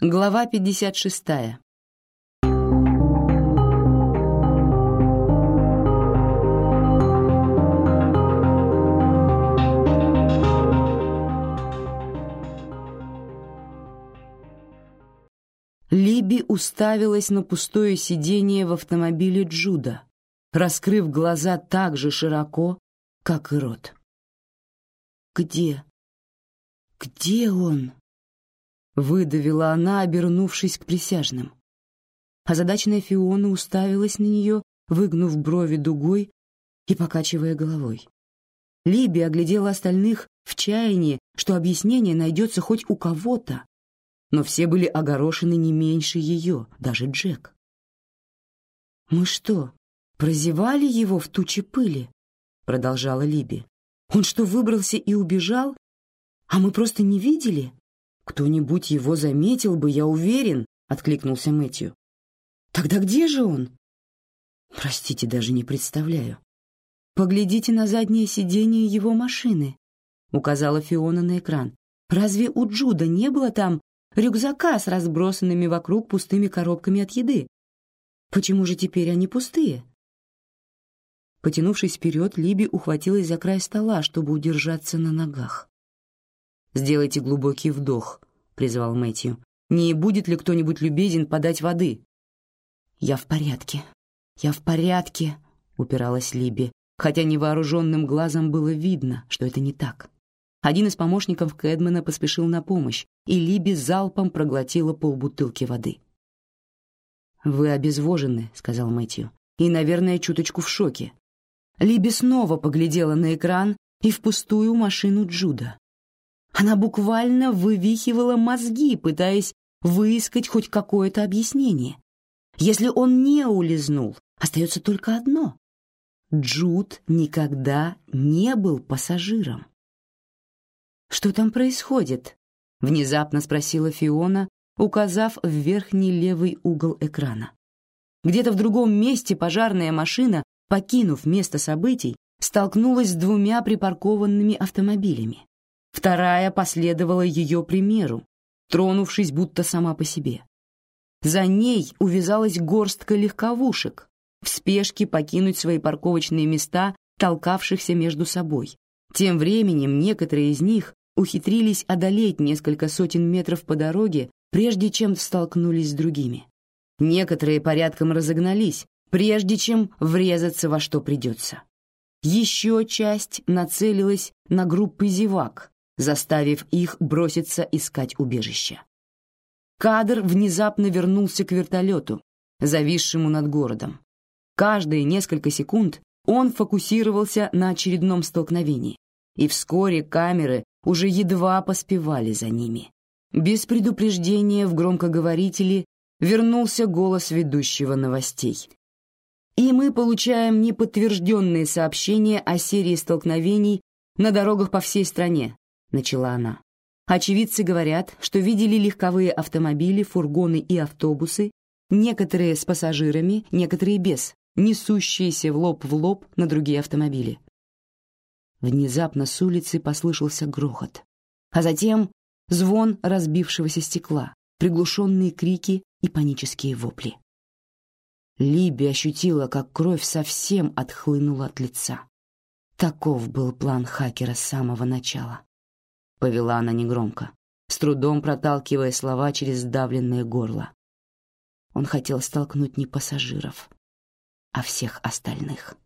Глава 56. Либи уставилась на пустое сиденье в автомобиле Джуда, раскрыв глаза так же широко, как и рот. «Где? Где он?» Выдавила она, обернувшись к присяжным. Озадаченная Фиона уставилась на нее, выгнув брови дугой и покачивая головой. Либи оглядела остальных в чаянии, что объяснение найдется хоть у кого-то, но все были огорошены не меньше ее, даже Джек. «Мы что, прозевали его в туче пыли?» — продолжала Либи. «Он что, выбрался и убежал? А мы просто не видели?» «Кто-нибудь его заметил бы, я уверен», — откликнулся Мэтью. «Тогда где же он?» «Простите, даже не представляю». «Поглядите на заднее сиденье его машины», — указала Фиона на экран. «Разве у Джуда не было там рюкзака с разбросанными вокруг пустыми коробками от еды? Почему же теперь они пустые?» Потянувшись вперед, Либи ухватилась за край стола, чтобы удержаться на ногах. «Сделайте глубокий вдох», — призвал Мэтью. «Не будет ли кто-нибудь любезен подать воды?» «Я в порядке. Я в порядке», — упиралась Либи, хотя невооруженным глазом было видно, что это не так. Один из помощников Кэдмена поспешил на помощь, и Либи залпом проглотила полбутылки воды. «Вы обезвожены», — сказал Мэтью, — «и, наверное, чуточку в шоке». Либи снова поглядела на экран и в пустую машину Джуда. Она буквально вывихивала мозги, пытаясь выискать хоть какое-то объяснение. Если он не улизнул, остается только одно. Джуд никогда не был пассажиром. «Что там происходит?» — внезапно спросила Фиона, указав в верхний левый угол экрана. Где-то в другом месте пожарная машина, покинув место событий, столкнулась с двумя припаркованными автомобилями. Вторая последовала ее примеру, тронувшись будто сама по себе. За ней увязалась горстка легковушек, в спешке покинуть свои парковочные места, толкавшихся между собой. Тем временем некоторые из них ухитрились одолеть несколько сотен метров по дороге, прежде чем столкнулись с другими. Некоторые порядком разогнались, прежде чем врезаться во что придется. Еще часть нацелилась на группы зевак, заставив их броситься искать убежище. Кадр внезапно вернулся к вертолету, зависшему над городом. Каждые несколько секунд он фокусировался на очередном столкновении, и вскоре камеры уже едва поспевали за ними. Без предупреждения в громкоговорителе вернулся голос ведущего новостей. И мы получаем неподтвержденные сообщения о серии столкновений на дорогах по всей стране, начала она. Очевидцы говорят, что видели легковые автомобили, фургоны и автобусы, некоторые с пассажирами, некоторые без, несущиеся в лоб в лоб на другие автомобили. Внезапно с улицы послышался грохот, а затем звон разбившегося стекла, приглушенные крики и панические вопли. Либи ощутила, как кровь совсем отхлынула от лица. Таков был план хакера с самого начала повела она негромко, с трудом проталкивая слова через сдавленное горло. Он хотел столкнуть не пассажиров, а всех остальных.